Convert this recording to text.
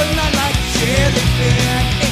But not like jellyfin